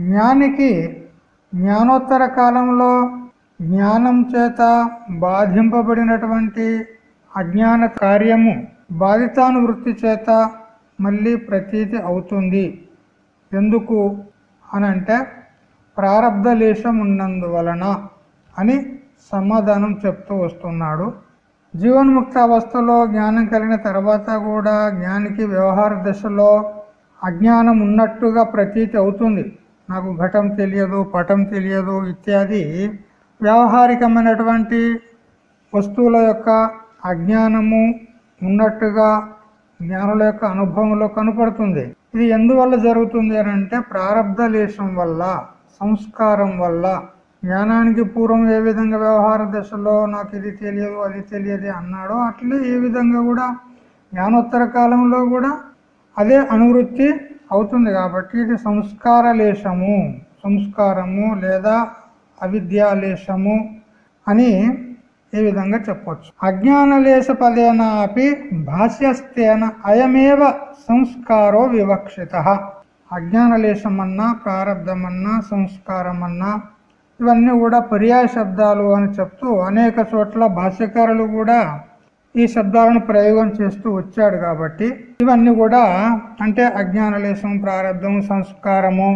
జ్ఞానికి జ్ఞానోత్తర కాలంలో జ్ఞానం చేత బాధింపబడినటువంటి అజ్ఞాన కార్యము బాధితానువృత్తి చేత మళ్ళీ ప్రతీతి అవుతుంది. ఎందుకు అని అంటే ప్రారంధ ఉన్నందువలన అని సమాధానం చెప్తూ వస్తున్నాడు. జీవన్ముక్త అవస్థలో జ్ఞానం కలిగిన తర్వాత కూడా జ్ఞానికి వ్యవహార దశలో అజ్ఞానం ఉన్నట్టుగా ప్రతీతి అవుతుంది. నాకు ఘటం తెలియదు పటం తెలియదు ఇత్యాది వ్యావహారికమైనటువంటి వస్తువుల యొక్క అజ్ఞానము ఉన్నట్టుగా జ్ఞానుల యొక్క అనుభవంలో కనపడుతుంది. ఇది ఎందువల్ల జరుగుతుంది అని అంటే ప్రారంధలేశం వల్ల సంస్కారం వల్ల. జ్ఞానానికి పూర్వం ఏ విధంగా వ్యవహార దశలో నాకు ఇది తెలియదు అది తెలియదు అన్నాడో అట్లే ఏ విధంగా కూడా జ్ఞానోత్తర కాలంలో కూడా అదే అనువృత్తి అవుతుంది కాబట్టి ఇది సంస్కారలేశము సంస్కారము లేదా అవిద్యాలేశము అని ఈ విధంగా చెప్పవచ్చు అజ్ఞానలేశ పదేన అపి భాష్యస్తేన అయమేవ సంస్కారో వివక్షిత. అజ్ఞానలేశమన్నా ప్రారంధమన్నా సంస్కారమన్నా ఇవన్నీ కూడా పర్యాయ శబ్దాలు అని చెప్తూ అనేక చోట్ల భాష్యకారులు కూడా ఈ శబ్దాలను ప్రయోగం చేస్తూ వచ్చాడు కాబట్టి ఇవన్నీ కూడా అంటే అజ్ఞానలేశం ప్రారంధం సంస్కారము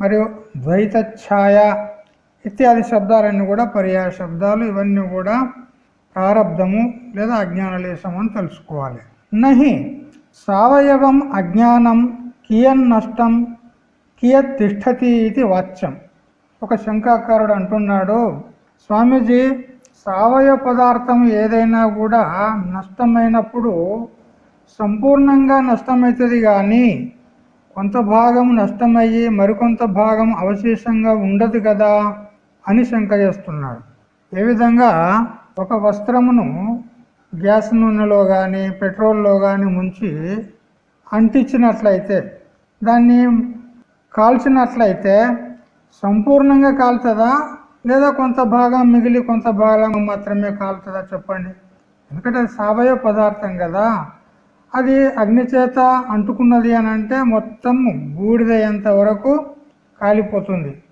మరియు ద్వైత ఛాయ ఇత్యాది శబ్దాలన్నీ కూడా పర్యాయ శబ్దాలు. ఇవన్నీ కూడా ప్రారంధము లేదా అజ్ఞానలేశం అని తెలుసుకోవాలి. నహి సవయవం అజ్ఞానం కియన్ నష్టం కియత్ తిష్టతి ఇది వాచ్యం. ఒక శంకాకారుడు అంటున్నాడు స్వామీజీ సావయవ పదార్థం ఏదైనా కూడా నష్టమైనప్పుడు సంపూర్ణంగా నష్టమవుతుంది కానీ కొంత భాగం నష్టమయ్యి మరికొంత భాగం అవశేషంగా ఉండదు కదా అని శంక చేస్తున్నాడు. ఏ విధంగా ఒక వస్త్రమును గ్యాస్ నూనెలో కానీ పెట్రోల్లో కానీ ముంచి అంటించినట్లయితే దాన్ని కాల్చినట్లయితే సంపూర్ణంగా కాల్చదా? లేదా కొంత భాగం మిగిలి కొంత భాగం మాత్రమే కాలుతుందా చెప్పండి. ఎందుకంటే అది సావయవ పదార్థం కదా. అది అగ్నిచేత అంటుకున్నది అని అంటే మొత్తం బూడిదయ్యేంత వరకు కాలిపోతుంది.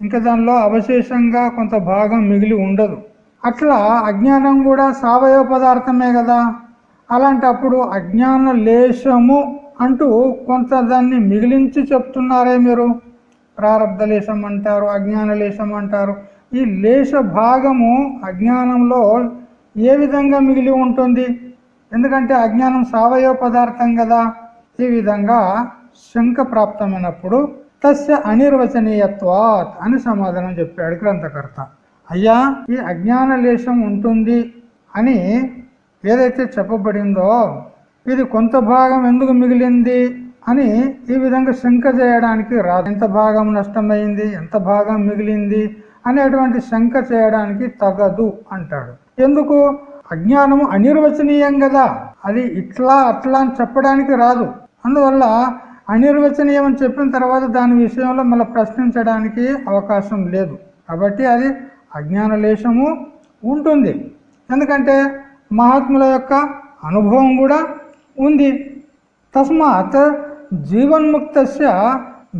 ఇంకా దానిలో అవశేషంగా కొంత భాగం మిగిలి ఉండదు. అట్లా అజ్ఞానం కూడా సావయవ పదార్థమే కదా. అలాంటప్పుడు అజ్ఞాన లేశము అంటూ కొంత దాన్ని మిగిలించి చెప్తున్నారే మీరు. ప్రారంధ లేశం అంటారు అజ్ఞాన లేశం అంటారు. ఈ లేశ భాగము అజ్ఞానంలో ఏ విధంగా మిగిలి ఉంటుంది? ఎందుకంటే అజ్ఞానం సావయవ పదార్థం కదా. ఈ విధంగా శంక ప్రాప్తమైనప్పుడు తస్య అనిర్వచనీయత్వాత్ అని సమాధానం చెప్పాడు గ్రంథకర్త. అయ్యా ఈ అజ్ఞాన లేశం ఉంటుంది అని ఏదైతే చెప్పబడిందో ఇది కొంత భాగం ఎందుకు మిగిలింది అని ఈ విధంగా శంక చేయడానికి రాదు. ఎంత భాగం నష్టమైంది? ఎంత భాగం మిగిలింది? అనేటువంటి శంక చేయడానికి తగదు అంటాడు. ఎందుకు? అజ్ఞానము అనిర్వచనీయం కదా అది ఇట్లా అట్లా అని చెప్పడానికి రాదు. అందువల్ల అనిర్వచనీయం అని చెప్పిన తర్వాత దాని విషయంలో మళ్ళీ ప్రశ్నించడానికి అవకాశం లేదు. కాబట్టి అది అజ్ఞాన లేశము ఉంటుంది. ఎందుకంటే మహాత్ముల యొక్క అనుభవం కూడా ఉంది. తస్మాత్ జీవన్ముక్త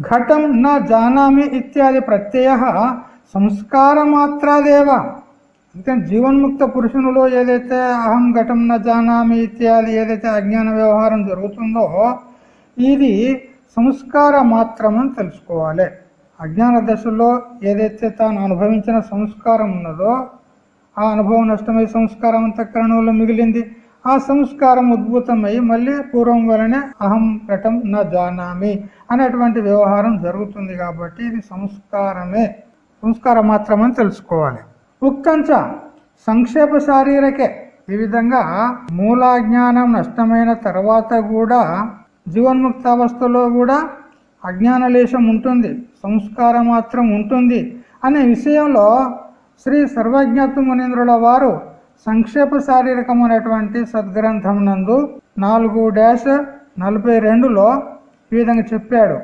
ఘటం నా జానామి ఇత్యాది ప్రత్యయ సంస్కారమాత్రాదేవ. అందుకని జీవన్ముక్త పురుషునిలో ఏదైతే అహం ఘటం న జానామి ఇత్యాది ఏదైతే అజ్ఞాన వ్యవహారం జరుగుతుందో ఇది సంస్కార మాత్రమని తెలుసుకోవాలి. అజ్ఞాన దశలో ఏదైతే తాను అనుభవించిన సంస్కారం ఉన్నదో ఆ అనుభవం నష్టమై సంస్కారం అంతఃకరణంలో మిగిలింది. ఆ సంస్కారం ఉద్భుతమై మళ్ళీ పూర్వం వలనే అహం ఘటం నా జానామి అనేటువంటి వ్యవహారం జరుగుతుంది కాబట్టి ఇది సంస్కారమే. సంస్కారం మాత్రమని తెలుసుకోవాలి. ఉక్తంచ సంక్షేప శారీరకే ఈ విధంగా మూలాజ్ఞానం నష్టమైన తర్వాత కూడా జీవన్ముక్తావస్థలో కూడా అజ్ఞానలేశం ఉంటుంది సంస్కారం మాత్రం ఉంటుంది అనే విషయంలో శ్రీ సర్వజ్ఞత్వ మునీంద్రుల వారు సంక్షేప శారీరకమైనటువంటి సద్గ్రంథం నందు నాలుగు డ్యాష్ నలభై రెండులో ఈ విధంగా చెప్పాడు.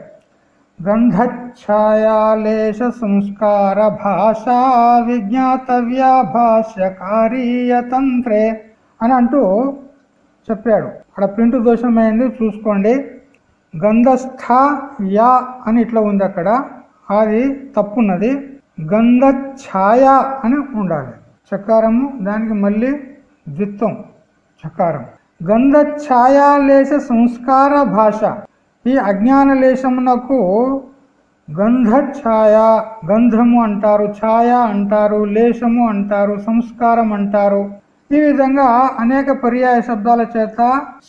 గంధఛాయాలేశ సంస్కార భాషా విజ్ఞాతవ్య భాష్యకారీయతంత్రే అని అంటూ చెప్పాడు. అక్కడ ప్రింటు దోషమైంది చూసుకోండి. గంధస్థ యా అని ఇట్లా ఉంది అక్కడ. అది తప్పున్నది. గంధ ఛాయ అని ఉండాలి. చకారము దానికి మళ్ళీ ద్విత్వం చకారం. గంధఛాయాలేశ సంస్కార భాష ఈ అజ్ఞాన లేశమునకు గంధఛాయ గంధము అంటారు ఛాయ అంటారు లేశము అంటారు సంస్కారం అంటారు. ఈ విధంగా అనేక పర్యాయ శబ్దాల చేత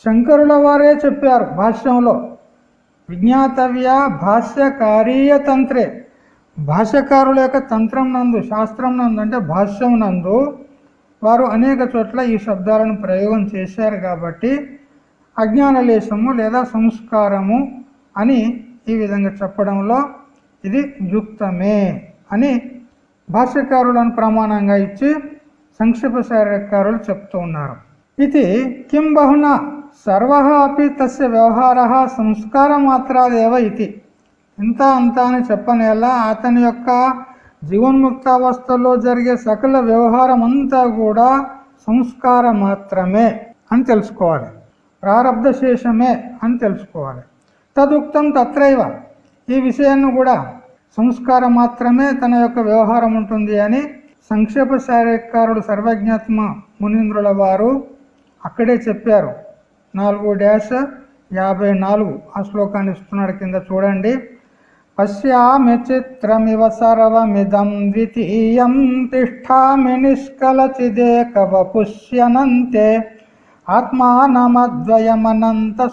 శంకరుల వారే చెప్పారు భాష్యంలో. విజ్ఞాతవ్య భాష్యకారీయ తంత్రే. భాష్యకారుల యొక్క తంత్రం నందు శాస్త్రం నందు అంటే భాష్యం నందు వారు అనేక చోట్ల ఈ శబ్దాలను ప్రయోగం చేశారు కాబట్టి అజ్ఞానలేశము లేదా సంస్కారము అని ఈ విధంగా చెప్పడంలో ఇది యుక్తమే అని భాష్యకారులను ప్రమాణంగా ఇచ్చి సంక్షిప్త శారీరకారులు చెప్తూ ఉన్నారు. ఇది కిం బహున సర్వ అపి తస్య వ్యవహార సంస్కార మాత్రాదేవ ఇది. ఇంత అంత అని చెప్పనేలా అతని యొక్క జీవన్ముక్తావస్థలో జరిగే సకల వ్యవహారం అంతా కూడా సంస్కార మాత్రమే అని తెలుసుకోవాలి. ప్రారంధ శేషమే అని తెలుసుకోవాలి. తదుక్తం తత్రైవ. ఈ విషయాన్ని కూడా సంస్కారం మాత్రమే తన యొక్క వ్యవహారం ఉంటుంది అని సంక్షేప శారీరకారుడు సర్వజ్ఞాత్మ మునీంద్రుల వారు అక్కడే చెప్పారు. నాలుగు డ్యాష్ యాభై నాలుగు ఆ శ్లోకాన్ని ఇస్తున్నాడు కింద చూడండి. పశ్యామి చిత్రమివ సర్వమిదం ద్వితీయం తిష్టామి కవ కుష్యనంతే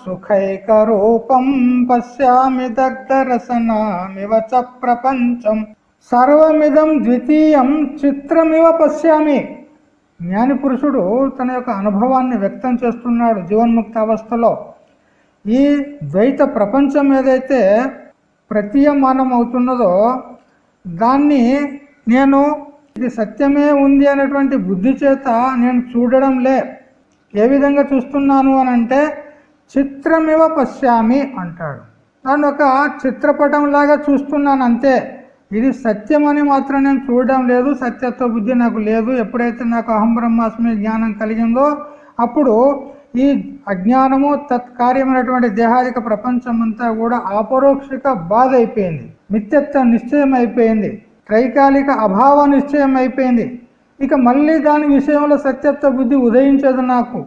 సుఖైకరూపం పశ్యామి దగ్ధరసనామివ చ ప్రపంచం సర్వమిదం ద్వితీయం చిత్రమివ పశ్యామి జ్ఞాని పురుషుడు తన యొక్క అనుభవాన్ని వ్యక్తం చేస్తున్నాడు జీవన్ముక్త అవస్థలో ఈ ద్వైత ప్రపంచం ఏదైతే ప్రతీయమానం అవుతున్నదో దాన్ని నేను ఇది సత్యమే ఉంది అనేటువంటి బుద్ధి చేత నేను చూడడం లే. ఏ విధంగా చూస్తున్నాను అని అంటే చిత్రమివ పశ్యామి అంటాడు. దాన్ని ఒక చిత్రపటం లాగా చూస్తున్నాను అంతే ఇది సత్యమని మాత్రం నేను చూడడం లేదు సత్యత్వ బుద్ధి నాకు లేదు ఎప్పుడైతే నాకు అహం బ్రహ్మాస్మి జ్ఞానం కలిగిందో అప్పుడు ఈ అజ్ఞానము తత్కార్యమైనటువంటి దేహాదిక ప్రపంచం అంతా కూడా అపరోక్షిక బాధ అయిపోయింది. మిత్యత్వ నిశ్చయం అయిపోయింది త్రైకాలిక అభావ నిశ్చయం అయిపోయింది ఇక మళ్ళీ దాని విషయంలో సత్యత్వ బుద్ధి ఉదయించదు నాకు.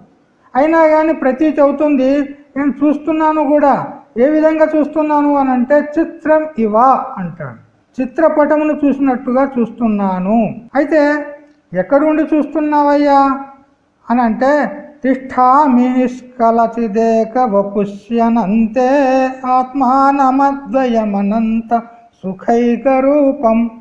అయినా కానీ ప్రతీతి అవుతుంది నేను చూస్తున్నాను కూడా. ఏ విధంగా చూస్తున్నాను అని అంటే చిత్రం ఇవా అంటాడు. చిత్రపటమును చూసినట్టుగా చూస్తున్నాను. అయితే ఎక్కడుండి చూస్తున్నావయ్యా? అని అంటే తిష్టామి నిష్కలచిదేక వపుష్యనంతే ఆత్మానమద్వయమనంత సుఖైక రూపం.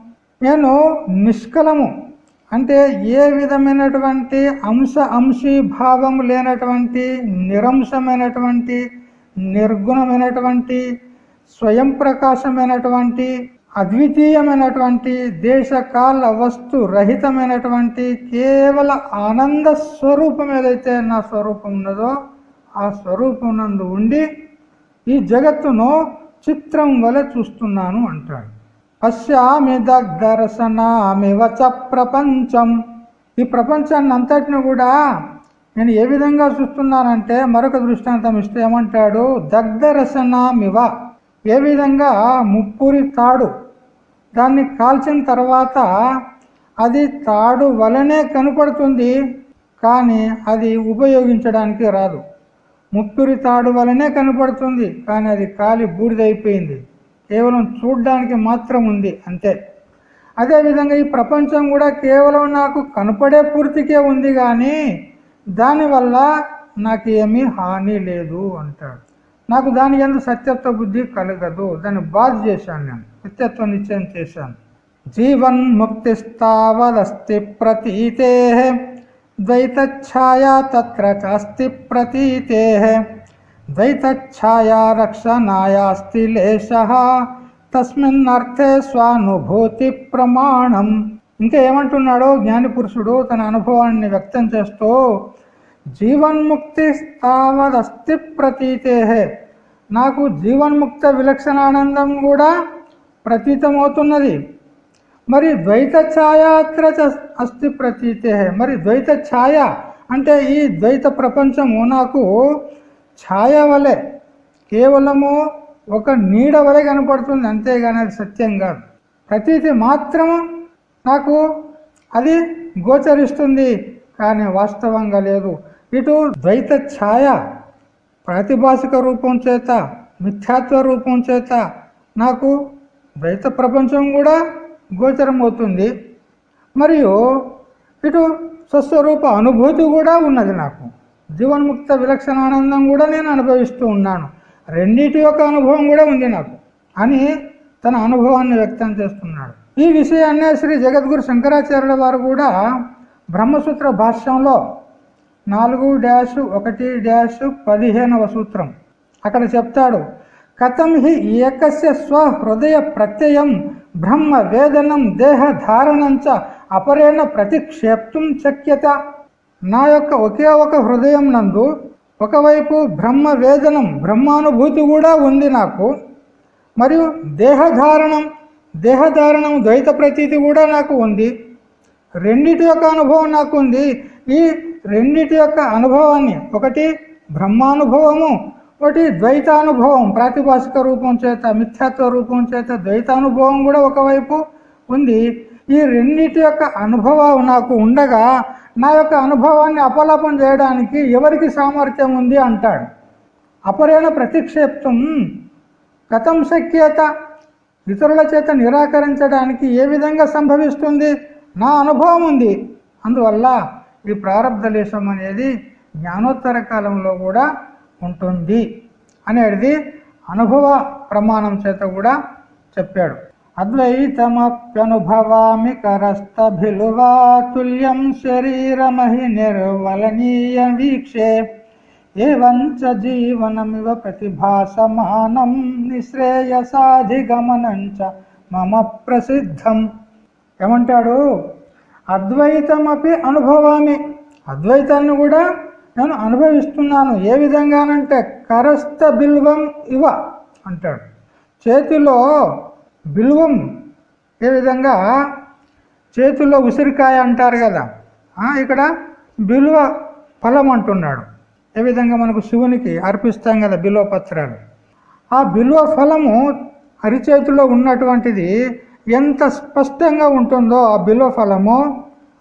నేను నిష్కలము. అంటే ఏ విధమైనటువంటి అంశ అంశీ భావం లేనటువంటి నిరంశమైనటువంటి నిర్గుణమైనటువంటి స్వయం ప్రకాశమైనటువంటి అద్వితీయమైనటువంటి దేశకాల వస్తు రహితమైనటువంటి కేవల ఆనంద స్వరూపం ఏదైతే నా స్వరూపం ఉన్నదో ఆ స్వరూపం నందు ఉండి ఈ జగత్తును చిత్రం వలె చూస్తున్నాను అంటాడు. పశ్యామి దర్శనామివ చ ప్రపంచం. ఈ ప్రపంచాన్ని అంతటిని కూడా నేను ఏ విధంగా చూస్తున్నానంటే మరొక దృష్టాంతం ఇస్తే ఏమంటాడు? దగ్ధరసనామివ ఏ విధంగా? ముప్పురి తాడు. దాన్ని కాల్చిన తర్వాత అది తాడు వలనే కనపడుతుంది కానీ అది ఉపయోగించడానికి రాదు. ముప్పురి తాడు వలనే కనపడుతుంది కానీ అది కాలి బూడిదైపోయింది. కేవలం చూడ్డానికి మాత్రం ఉంది అంతే. అదేవిధంగా ఈ ప్రపంచం కూడా కేవలం నాకు కనపడే పూర్తికే ఉంది కానీ దానివల్ల నాకు ఏమీ హాని లేదు అంటాడు. నాకు దాని ఎందు సత్యత్వ బుద్ధి కలగదు దాన్ని బాధ చేశాను నేను సత్యత్వ నిశ్చయం చేశాను. జీవన్ ముక్తిస్తావదస్తి ప్రతీతే ద్వైతఛాయా తత్ర చాస్తి ప్రతీతే. ద్వైతఛాయా రక్షణాయాస్తి లేశ తస్మిన్నర్థే స్వానుభూతి ప్రమాణం ఇంకా ఏమంటున్నాడో జ్ఞాని పురుషుడు తన అనుభవాన్ని వ్యక్తం చేస్తూ జీవన్ముక్తి స్థావదస్తి ప్రతీతే నాకు జీవన్ముక్త విలక్షణానందం కూడా ప్రతీతమవుతున్నది. మరి ద్వైత ఛాయాత్ర అస్థి ప్రతీతే మరి ద్వైత ఛాయ అంటే ఈ ద్వైత ప్రపంచము నాకు ఛాయ వలె కేవలము ఒక నీడ వలె కనపడుతుంది అంతేగాని అది సత్యం కాదు. ప్రతీతి మాత్రము నాకు అది గోచరిస్తుంది కానీ వాస్తవంగా లేదు. ఇటు ద్వైత ఛాయ ప్రాతిభాషిక రూపం చేత మిథ్యాత్వ రూపం చేత నాకు ద్వైత ప్రపంచం కూడా గోచరం అవుతుంది మరియు ఇటు స్వస్వరూప అనుభూతి కూడా ఉన్నది నాకు. జీవన్ముక్త విలక్షణ ఆనందం కూడా నేను అనుభవిస్తూ ఉన్నాను. రెండింటి యొక్క అనుభవం కూడా ఉంది నాకు. అని తన అనుభవాన్ని వ్యక్తం చేస్తున్నాడు. ఈ విషయాన్నే శ్రీ జగద్గురు శంకరాచార్యుల వారు కూడా బ్రహ్మసూత్ర భాష్యంలో నాలుగు డ్యాష్ ఒకటి డ్యాష్ పదిహేనవ సూత్రం అక్కడ చెప్తాడు. కథం హి ఏకస్య స్వహృదయ ప్రత్యయం బ్రహ్మ వేదనం దేహ ధారణంచ అపరేణ ప్రతిక్షేప్తుం శక్యత. నా యొక్క ఒకే ఒక హృదయం నందు ఒకవైపు బ్రహ్మ వేదనం బ్రహ్మానుభూతి కూడా ఉంది నాకు. మరియు దేహధారణం దేహధారణం ద్వైత ప్రతీతి కూడా నాకు ఉంది. రెండిటి యొక్క అనుభవం నాకు ఉంది. ఈ రెండిటి యొక్క అనుభవాన్ని ఒకటి బ్రహ్మానుభవము ఒకటి ద్వైతానుభవం ప్రాతిభాషిక రూపం చేత మిథ్యాత్వ రూపం చేత ద్వైతానుభవం కూడా ఒకవైపు ఉంది. ఈ రెండింటి యొక్క అనుభవం నాకు ఉండగా నా యొక్క అనుభవాన్ని అపలాపం చేయడానికి ఎవరికి సామర్థ్యం ఉంది అంటాడు. అపరేణ ప్రతిక్షేప్తం కథం శక్యత. ఇతరుల చేత నిరాకరించడానికి ఏ విధంగా సంభవిస్తుంది? నా అనుభవం ఉంది. అందువల్ల ఈ ప్రారంధ లేశం అనేది జ్ఞానోత్తర కాలంలో కూడా ఉంటుంది. అనేది అనుభవ ప్రమాణం చేత కూడా చెప్పాడు. అద్వైతమప్యనుభవామి కరస్తభిలువాతుల్యం శరీరమహి నిర్వలనీయ వీక్షే. ఏవంచ జీవనమివ ప్రతిభాసమానం నిశ్రేయసాధిగమనంచ మమ ప్రసిద్ధం. ఏమంటాడు? అద్వైతమపి అనుభవామి. అద్వైతాన్ని కూడా నేను అనుభవిస్తున్నాను. ఏ విధంగానంటే కరస్థ బిల్వం ఇవ అంటాడు. చేతిలో బిల్వం ఏ విధంగా చేతుల్లో ఉసిరికాయ అంటారు కదా ఇక్కడ బిల్వ ఫలం అంటున్నాడు. ఏ విధంగా మనకు శివునికి అర్పిస్తాం కదా బిల్వ పత్రాలు. ఆ బిల్వ ఫలము అరిచేతిలో ఉన్నటువంటిది ఎంత స్పష్టంగా ఉంటుందో ఆ బిల్వ ఫలము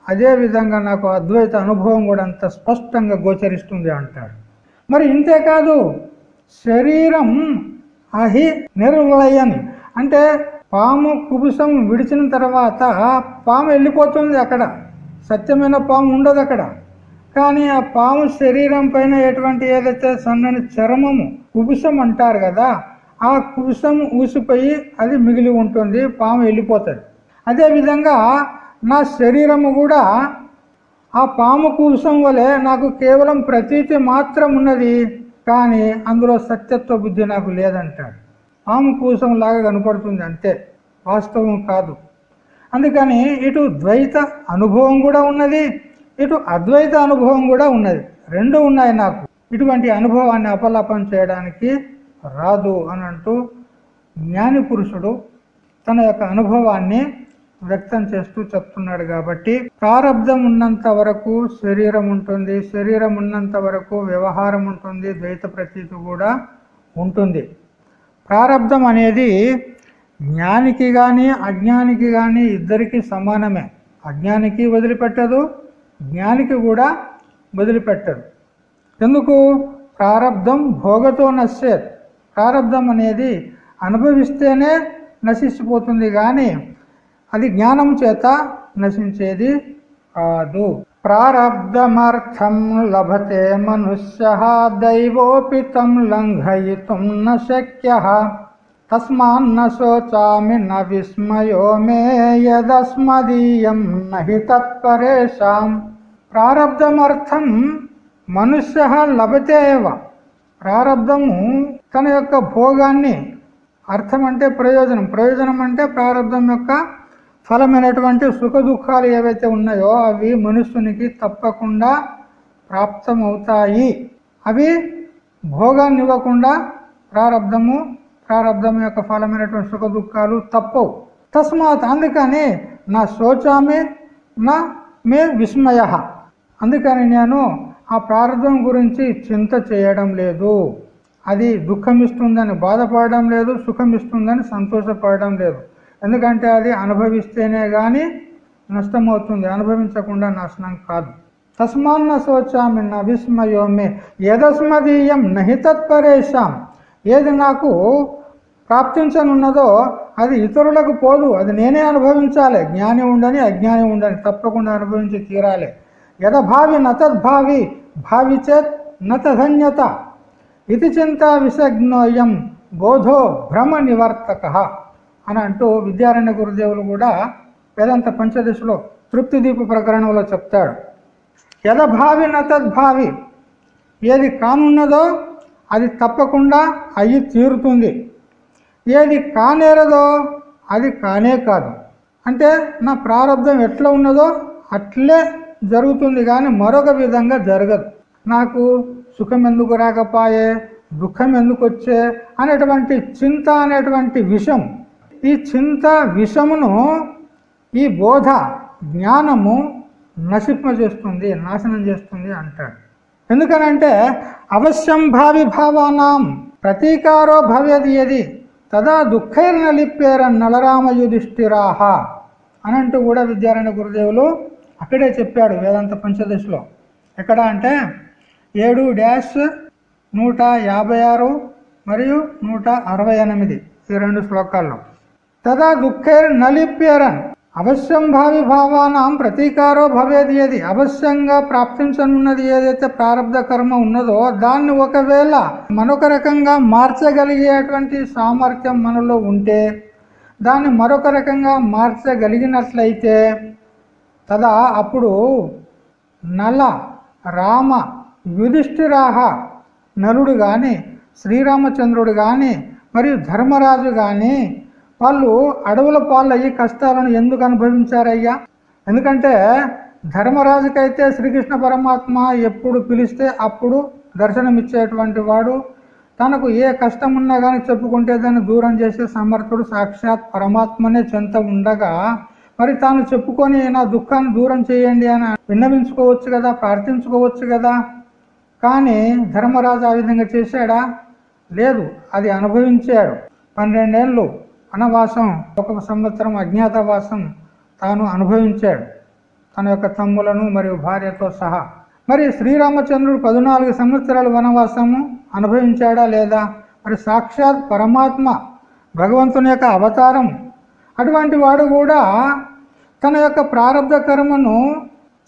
అదేవిధంగా నాకు అద్వైత అనుభవం కూడా అంత స్పష్టంగా గోచరిస్తుంది అంటాడు. మరి ఇంతేకాదు శరీరం అహి నిర్వలయని అంటే పాము కుబుసం విడిచిన తర్వాత పాము వెళ్ళిపోతుంది అక్కడ. సత్యమైన పాము ఉండదు అక్కడ. కానీ ఆ పాము శరీరం పైన ఎటువంటి ఏదైతే సన్నని చర్మము కుబుసం అంటారు కదా ఆ కుబుసం ఊసిపోయి అది మిగిలి ఉంటుంది పాము వెళ్ళిపోతుంది. అదేవిధంగా నా శరీరము కూడా ఆ పాము కుబుసం వలె నాకు కేవలం ప్రతీతి మాత్రం ఉన్నది కానీ అందులో సత్యత్వ బుద్ధి నాకు లేదంటాడు పాము కూసం లాగా కనపడుతుంది అంతే. వాస్తవం కాదు. అందుకని ఇటు ద్వైత అనుభవం కూడా ఉన్నది ఇటు అద్వైత అనుభవం కూడా ఉన్నది. రెండు ఉన్నాయి నాకు. ఇటువంటి అనుభవాన్ని అపలాపం చేయడానికి రాదు అని అంటూ జ్ఞాని పురుషుడు తన యొక్క అనుభవాన్ని వ్యక్తం చేస్తూ చెప్తున్నాడు కాబట్టి ప్రారంధం ఉన్నంత వరకు శరీరం ఉంటుంది శరీరం ఉన్నంత వరకు వ్యవహారం ఉంటుంది ద్వైత ప్రతీతి కూడా ఉంటుంది. ప్రారంధం అనేది జ్ఞానికి కానీ అజ్ఞానికి కానీ ఇద్దరికి సమానమే. అజ్ఞానికి వదిలిపెట్టదు జ్ఞానికి కూడా వదిలిపెట్టదు ఎందుకు? ప్రారంధం భోగతో నశ్చేత్. ప్రారంధం అనేది అనుభవిస్తేనే నశించిపోతుంది కానీ అది జ్ఞానం చేత నశించేది కాదు. ప్రారబ్ధమర్థం లభతే మనుష్య దైవోపి తం లంఘయితుం న శక్య. తస్మాన్న శోచామి న విస్మయో మే యదస్మదీయం నహి తత్పరేషాం. ప్రారబ్ధమర్థం మనుష్య లభతే ప్రారబ్ధము తన యొక్క భోగాన్ని అర్థం అంటే ప్రయోజనం. ప్రయోజనం అంటే ప్రారంభం యొక్క ఫలమైనటువంటి సుఖ దుఃఖాలు ఏవైతే ఉన్నాయో అవి మనుషునికి తప్పకుండా ప్రాప్తమవుతాయి. అవి భోగాన్ని ఇవ్వకుండా ప్రారంధము ప్రారంధం యొక్క ఫలమైనటువంటి సుఖ దుఃఖాలు తప్పవు. తస్మాత్ అందుకని నా శోచామి నా మే విస్మయ. అందుకని నేను ఆ ప్రారంభం గురించి చింత చేయడం లేదు. అది దుఃఖం ఇస్తుందని బాధపడడం లేదు సుఖం ఇస్తుందని సంతోషపడడం లేదు. ఎందుకంటే అది అనుభవిస్తేనే కానీ నష్టమవుతుంది. అనుభవించకుండా నాశనం కాదు. తస్మాన్న శోచామి న విస్మయోమి యదస్మదీయం నహి తత్పరేషాం ఏది నాకు ప్రాప్తించనున్నదో అది ఇతరులకు పోదు. అది నేనే అనుభవించాలి. జ్ఞాని ఉండని అజ్ఞాని ఉండని తప్పకుండా అనుభవించి తీరాలి. యథభావి నతద్భావి భావి చేత్ నతధన్యత ఇది చింత విషజ్ఞోయం బోధో భ్రమ నివర్తక. అని అంటూ విద్యారణ్య గురుదేవులు కూడా వేదాంత పంచదశలో తృప్తిదీప ప్రకరణంలో చెప్తాడు. యథభావి నతద్భావి ఏది కానున్నదో అది తప్పకుండా అయ్యి తీరుతుంది. ఏది కానేరదో అది కానే కాదు. అంటే నా ప్రారంధం ఎట్లా ఉన్నదో అట్లే జరుగుతుంది కానీ మరొక విధంగా జరగదు. నాకు సుఖం ఎందుకు రాకపోయే దుఃఖం ఎందుకు వచ్చే అనేటువంటి చింత అనేటువంటి విషం ఈ చింత విషమును ఈ బోధ జ్ఞానము నశింపజేస్తుంది నాశనం చేస్తుంది అంటాడు. ఎందుకనంటే అవశ్యం భావి భావానాం ప్రతీకారో భవ్యది ఏది? తదా దుఃఖైర్న లిప్పేరన్ నలరామ యుధిష్ఠిరాహ అనంటూ కూడా విద్యారాయణ గురుదేవులు అక్కడే చెప్పాడు వేదాంత పంచదశలో. ఎక్కడ అంటే ఏడు డ్యాష్ నూట యాభై ఆరు మరియు నూట అరవై ఎనిమిది ఈ రెండు శ్లోకాల్లో. తదా దుఃఖైర్ నలిప్యరన్ అవశ్యం భావి భావానం ప్రతీకారో భవేది ఏది? అవశ్యంగా ప్రాప్తించనున్నది ఏదైతే ప్రారంధ కర్మ ఉన్నదో దాన్ని ఒకవేళ మరొక రకంగా మార్చగలిగేటువంటి సామర్థ్యం మనలో ఉంటే దాన్ని మరొక రకంగా మార్చగలిగినట్లయితే తదా అప్పుడు నల రామ యుధిష్ఠిరాహ నలుడు కానీ శ్రీరామచంద్రుడు కానీ మరియు ధర్మరాజు కానీ వాళ్ళు అడవుల పాలు అయ్యి కష్టాలను ఎందుకు అనుభవించారయ్యా? ఎందుకంటే ధర్మరాజుకైతే శ్రీకృష్ణ పరమాత్మ ఎప్పుడు పిలిస్తే అప్పుడు దర్శనమిచ్చేటువంటి వాడు. తనకు ఏ కష్టం ఉన్నా కానీ చెప్పుకుంటే దాన్ని దూరం చేసే సమర్థుడు సాక్షాత్ పరమాత్మనే చెంత ఉండగా మరి తాను చెప్పుకొని నా దుఃఖాన్ని దూరం చేయండి అని విన్నవించుకోవచ్చు కదా ప్రార్థించుకోవచ్చు కదా. కానీ ధర్మరాజు ఆ విధంగా చేశాడా? లేదు అది అనుభవించాడు. పన్నెండేళ్ళు వనవాసం ఒక సంవత్సరం అజ్ఞాతవాసం తాను అనుభవించాడు. తన యొక్క తమ్ములను మరియు భార్యతో సహా. మరి శ్రీరామచంద్రుడు పద్నాలుగు సంవత్సరాలు వనవాసము అనుభవించాడా లేదా? మరి సాక్షాత్ పరమాత్మ భగవంతుని యొక్క అవతారం. అటువంటి వాడు కూడా తన యొక్క ప్రారంభ కర్మను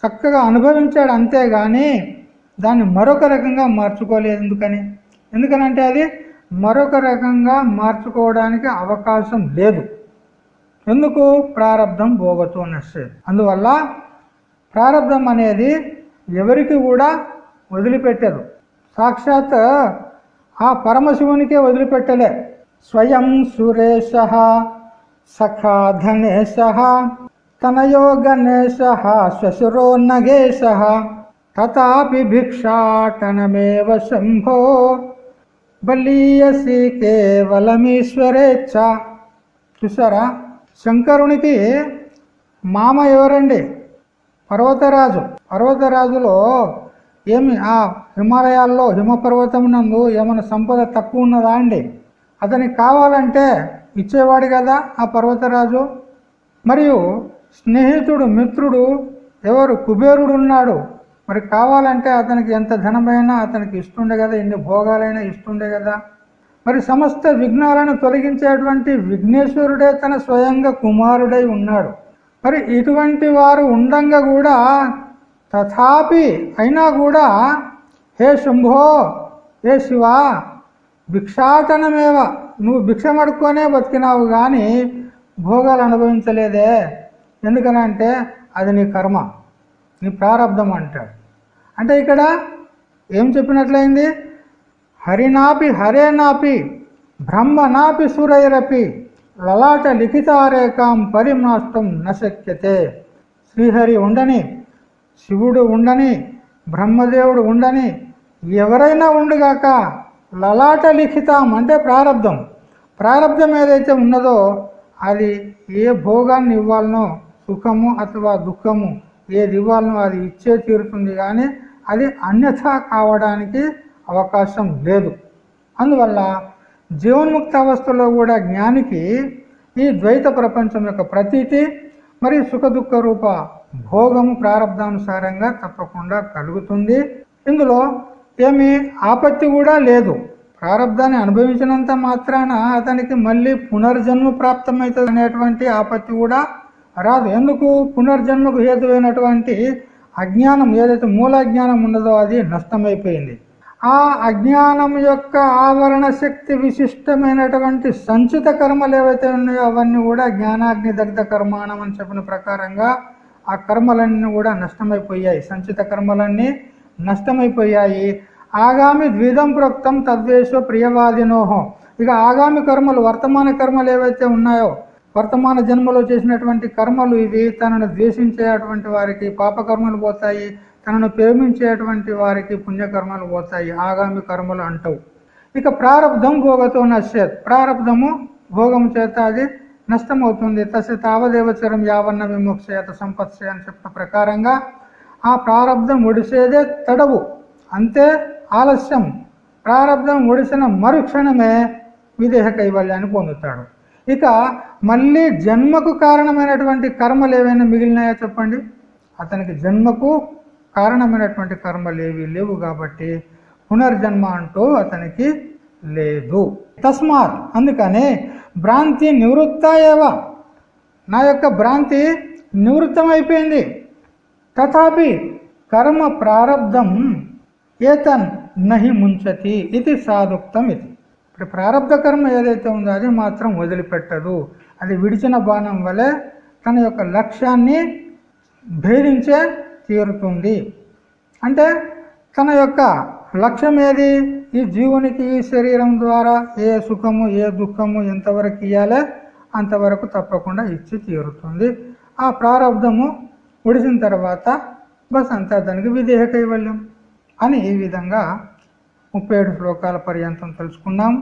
చక్కగా అనుభవించాడు అంతేగాని దాన్ని మరొక రకంగా మార్చుకోలేదు. ఎందుకని? ఎందుకనంటే అది మరొక రకంగా మార్చుకోవడానికి అవకాశం లేదు. ఎందుకు ప్రారంధం భోగతో నశ్చేది అందువల్ల ప్రారంధం అనేది ఎవరికి కూడా వదిలిపెట్టదు సాక్షాత్ ఆ పరమశివునికే వదిలిపెట్టలే. స్వయం సురేశ సఖా ధనేశ తనయో గణేశ నగేశ తథాపి భిక్షాటనమేవ శంభో బలీయసి కేవలమీశ్వరేచ్ఛ చూసారా శంకరునికి మామ ఎవరండి? పర్వతరాజు. పర్వతరాజులో ఏమి? ఆ హిమాలయాల్లో హిమపర్వతం నందు ఏమైనా సంపద తక్కువ ఉన్నదా అండి? అతనికి కావాలంటే ఇచ్చేవాడు కదా ఆ పర్వతరాజు. మరియు స్నేహితుడు మిత్రుడు ఎవరు? కుబేరుడు ఉన్నాడు మరి కావాలంటే అతనికి ఎంత ధనమైనా అతనికి ఇస్తుండే కదా ఎన్ని భోగాలైనా ఇస్తుండే కదా. మరి సమస్త విఘ్నాలను తొలగించేటువంటి విఘ్నేశ్వరుడే తన స్వయంగా కుమారుడై ఉన్నాడు. మరి ఇటువంటి వారు ఉండంగా కూడా తథాపి అయినా కూడా హే శంభో హే శివ భిక్షాటనమేవ నువ్వు భిక్షం అడుక్కొనే బతికినావు కానీ భోగాలు అనుభవించలేదే. ఎందుకనంటే అది నీ కర్మ. నీ ప్రారంధం అంటాడు. అంటే ఇక్కడ ఏం చెప్పినట్లయింది? హరినాపి హరేనాపి బ్రహ్మనాపి సురైరపి లలాట లిఖితారేకాం పరిమాష్టం నశక్యతే. శ్రీహరి ఉండని శివుడు ఉండని బ్రహ్మదేవుడు ఉండని ఎవరైనా ఉండుగాక లలాట లిఖితం అంటే ప్రారంధం ప్రారంధం ఏదైతే ఉన్నదో అది ఏ భోగాన్ని ఇవ్వాలనో సుఖము అథవా దుఃఖము ఏది ఇవ్వాలనో అది ఇచ్చే తీరుతుంది కానీ అది అన్యథా కావడానికి అవకాశం లేదు. అందువల్ల జీవన్ముక్త అవస్థలో కూడా జ్ఞానికి ఈ ద్వైత ప్రపంచం యొక్క ప్రతీతి మరియు సుఖదుఖ రూప భోగము ప్రారంధానుసారంగా తప్పకుండా కలుగుతుంది. ఇందులో ఏమి ఆపత్తి కూడా లేదు. ప్రారంధాన్ని అనుభవించినంత మాత్రాన అతనికి మళ్ళీ పునర్జన్మ ప్రాప్తమవుతుంది అనేటువంటి ఆపత్తి కూడా రాదు. ఎందుకు? పునర్జన్మకు హేతువైనటువంటి అజ్ఞానం ఏదైతే మూలాజ్ఞానం ఉన్నదో అది నష్టమైపోయింది. ఆ అజ్ఞానం యొక్క ఆవరణ శక్తి విశిష్టమైనటువంటి సంచిత కర్మలు ఏవైతే ఉన్నాయో అవన్నీ కూడా జ్ఞానాగ్ని దగ్ధ కర్మాణం అని చెప్పిన ప్రకారంగా ఆ కర్మలన్నీ కూడా నష్టమైపోయాయి. సంచిత కర్మలన్నీ నష్టమైపోయాయి. ఆగామి ద్విధం ప్రోక్తం తద్వేషో ప్రియవాదినోహం. ఇక ఆగామి కర్మలు వర్తమాన కర్మలు ఏవైతే ఉన్నాయో వర్తమాన జన్మలో చేసినటువంటి కర్మలు ఇవి. తనను ద్వేషించేటువంటి వారికి పాపకర్మలు పోతాయి. తనను ప్రేమించేటువంటి వారికి పుణ్యకర్మలు పోతాయి. ఆగామి కర్మలు అంటావు. ఇక ప్రారంధం భోగతో నశ్యత్. ప్రారంధము భోగం చేత అది నష్టమవుతుంది. తస్య తావదేవచరం యావన్న విముక్షేత సంపత్సే అని చెప్పిన ప్రకారంగా ఆ ప్రారంధం ఒడిసేదే తడవు. అంతే ఆలస్యం. ప్రారంధం ఒడిసిన మరుక్షణమే విదేహ కైవల్యాన్ని పొందుతాడు. ఇక మళ్ళీ జన్మకు కారణమైనటువంటి కర్మలు ఏవైనా మిగిలినాయో చెప్పండి? అతనికి జన్మకు కారణమైనటువంటి కర్మలు ఏవి లేవు కాబట్టి పునర్జన్మ అంటూ అతనికి లేదు. తస్మాత్. అందుకని భ్రాంతి నివృత్త నా యొక్క భ్రాంతి నివృత్తమైపోయింది. తథాపి కర్మ ప్రారంధం ఏతన్ నహి ముంచతి ఇది సాదుక్తం ఇది. ఇప్పుడు ప్రారంభ కర్మ ఏదైతే ఉందో అది మాత్రం వదిలిపెట్టదు. అది విడిచిన బాణం వలె తన యొక్క లక్ష్యాన్ని భేదించే తీరుతుంది అంటే తన యొక్క లక్ష్యం ఏది? ఈ జీవునికి ఈ శరీరం ద్వారా ఏ సుఖము ఏ దుఃఖము ఎంతవరకు ఇవ్వాలే అంతవరకు తప్పకుండా ఇచ్చి తీరుతుంది. ఆ ప్రారంధము ఉడిసిన తర్వాత బస్ అంతా దానికి విదేహ కైవల్యం అని ఈ విధంగా ముప్పై ఏడు శ్లోకాల పర్యంతం తెలుసుకున్నాం